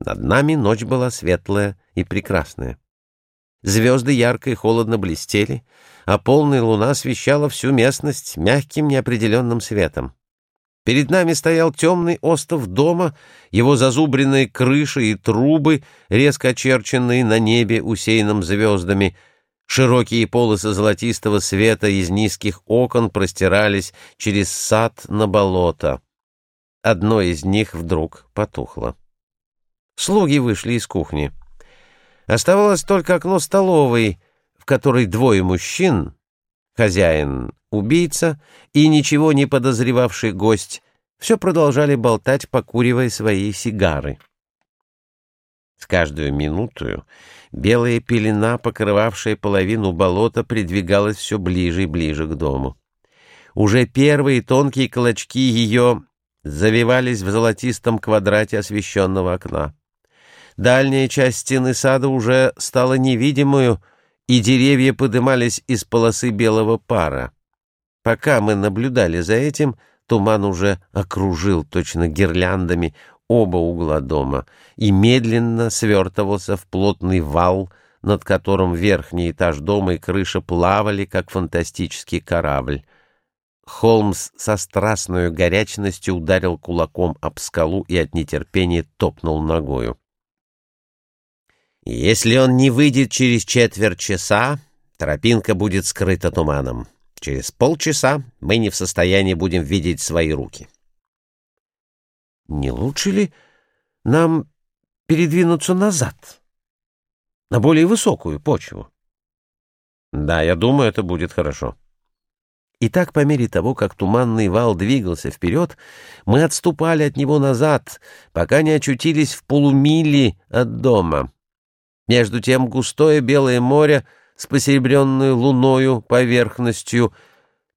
Над нами ночь была светлая и прекрасная. Звезды ярко и холодно блестели, а полная луна освещала всю местность мягким неопределенным светом. Перед нами стоял темный остов дома, его зазубренные крыши и трубы, резко очерченные на небе, усеянном звездами. Широкие полосы золотистого света из низких окон простирались через сад на болото. Одно из них вдруг потухло. Слуги вышли из кухни. Оставалось только окно столовой, в которой двое мужчин, хозяин, убийца и ничего не подозревавший гость, все продолжали болтать, покуривая свои сигары. С каждую минуту белая пелена, покрывавшая половину болота, придвигалась все ближе и ближе к дому. Уже первые тонкие клочки ее завивались в золотистом квадрате освещенного окна. Дальняя часть стены сада уже стала невидимую, и деревья подымались из полосы белого пара. Пока мы наблюдали за этим, туман уже окружил точно гирляндами оба угла дома и медленно свертывался в плотный вал, над которым верхний этаж дома и крыша плавали, как фантастический корабль. Холмс со страстной горячностью ударил кулаком об скалу и от нетерпения топнул ногою. Если он не выйдет через четверть часа, тропинка будет скрыта туманом. Через полчаса мы не в состоянии будем видеть свои руки. Не лучше ли нам передвинуться назад, на более высокую почву? Да, я думаю, это будет хорошо. И так, по мере того, как туманный вал двигался вперед, мы отступали от него назад, пока не очутились в полумиле от дома. Между тем густое белое море с посеребренной луною поверхностью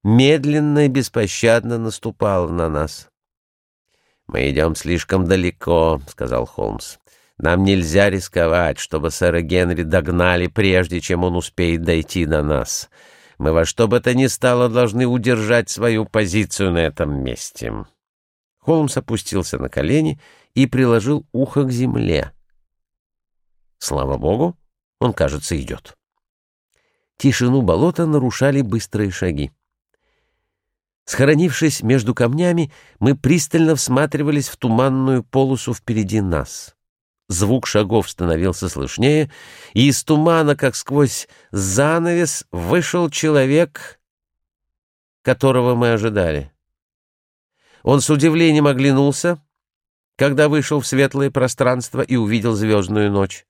медленно и беспощадно наступало на нас. «Мы идем слишком далеко», — сказал Холмс. «Нам нельзя рисковать, чтобы сэра Генри догнали, прежде чем он успеет дойти до нас. Мы во что бы то ни стало должны удержать свою позицию на этом месте». Холмс опустился на колени и приложил ухо к земле. Слава богу, он, кажется, идет. Тишину болота нарушали быстрые шаги. Схоронившись между камнями, мы пристально всматривались в туманную полосу впереди нас. Звук шагов становился слышнее, и из тумана, как сквозь занавес, вышел человек, которого мы ожидали. Он с удивлением оглянулся, когда вышел в светлое пространство и увидел звездную ночь.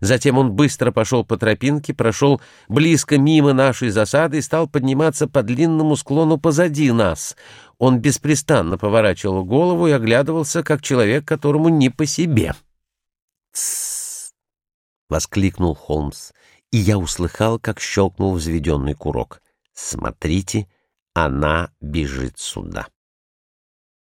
Затем он быстро пошел по тропинке, прошел близко мимо нашей засады и стал подниматься по длинному склону позади нас. Он беспрестанно поворачивал голову и оглядывался, как человек, которому не по себе. «Тссс!» — воскликнул Холмс, и я услыхал, как щелкнул взведенный курок. «Смотрите, она бежит сюда».